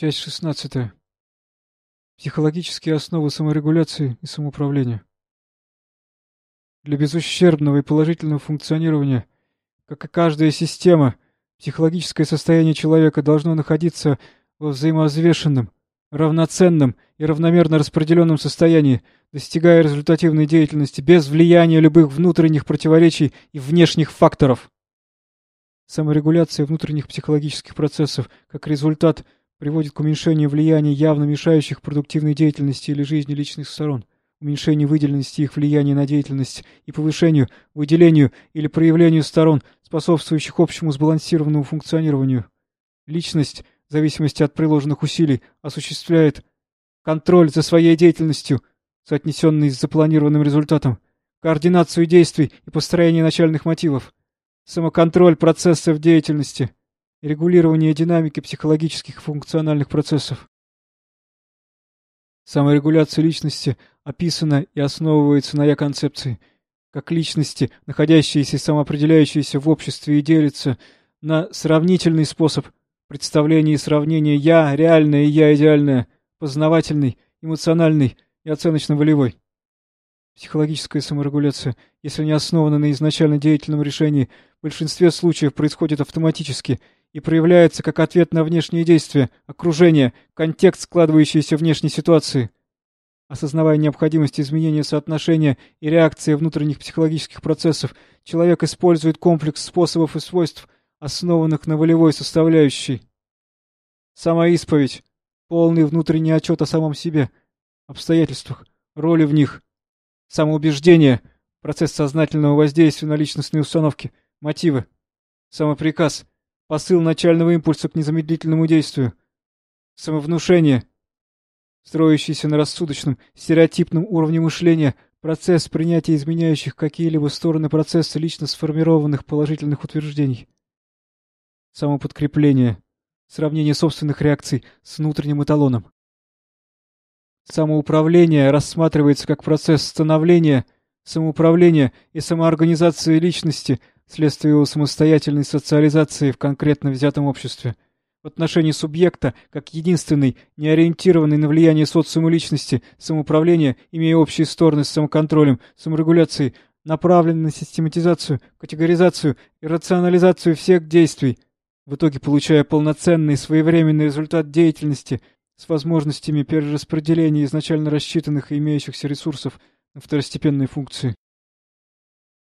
Часть шестнадцатая. Психологические основы саморегуляции и самоуправления. Для безущербного и положительного функционирования, как и каждая система, психологическое состояние человека должно находиться во взаимовзвешенном, равноценном и равномерно распределенном состоянии, достигая результативной деятельности без влияния любых внутренних противоречий и внешних факторов. Саморегуляция внутренних психологических процессов как результат приводит к уменьшению влияния явно мешающих продуктивной деятельности или жизни личных сторон, уменьшению выделенности их влияния на деятельность и повышению, выделению или проявлению сторон, способствующих общему сбалансированному функционированию. Личность, в зависимости от приложенных усилий, осуществляет контроль за своей деятельностью, соотнесенный с запланированным результатом, координацию действий и построение начальных мотивов, самоконтроль процессов деятельности, регулирование динамики психологических и функциональных процессов. Саморегуляция личности описана и основывается на я-концепции, как личности, находящиеся и самоопределяющиеся в обществе и делятся на сравнительный способ представления и сравнения «я» реальное и «я» идеальное, познавательный, эмоциональный и оценочно-волевой. Психологическая саморегуляция, если не основана на изначально деятельном решении, в большинстве случаев происходит автоматически и проявляется как ответ на внешние действия, окружение, контекст складывающейся внешней ситуации. Осознавая необходимость изменения соотношения и реакции внутренних психологических процессов, человек использует комплекс способов и свойств, основанных на волевой составляющей. Самоисповедь, полный внутренний отчет о самом себе, обстоятельствах, роли в них, самоубеждение, процесс сознательного воздействия на личностные установки, мотивы, самоприказ, посыл начального импульса к незамедлительному действию, самовнушение, строящийся на рассудочном, стереотипном уровне мышления, процесс принятия изменяющих какие-либо стороны процесса лично сформированных положительных утверждений, самоподкрепление, сравнение собственных реакций с внутренним эталоном. Самоуправление рассматривается как процесс становления, самоуправления и самоорганизации личности – следствие его самостоятельной социализации в конкретно взятом обществе. В отношении субъекта, как единственной, не ориентированной на влияние социума личности, самоуправления, имея общие стороны с самоконтролем, саморегуляцией, направленной на систематизацию, категоризацию и рационализацию всех действий, в итоге получая полноценный своевременный результат деятельности с возможностями перераспределения изначально рассчитанных и имеющихся ресурсов на второстепенные функции.